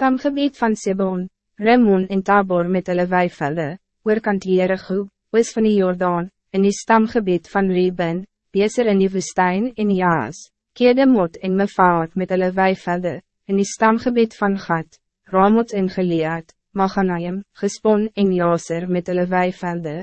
Stamgebied van Sebon, Remon en Tabor met hulle weivelde, oorkant Jericho, oos van die Jordaan, in die stamgebied van Reuben, Beser in die woestijn en Jaas, Kedemot en Mefaat met hulle weivelde, in die stamgebied van Gad, Ramot en Gilead, Maganaim, Gespon en Jaser met hulle weivelde,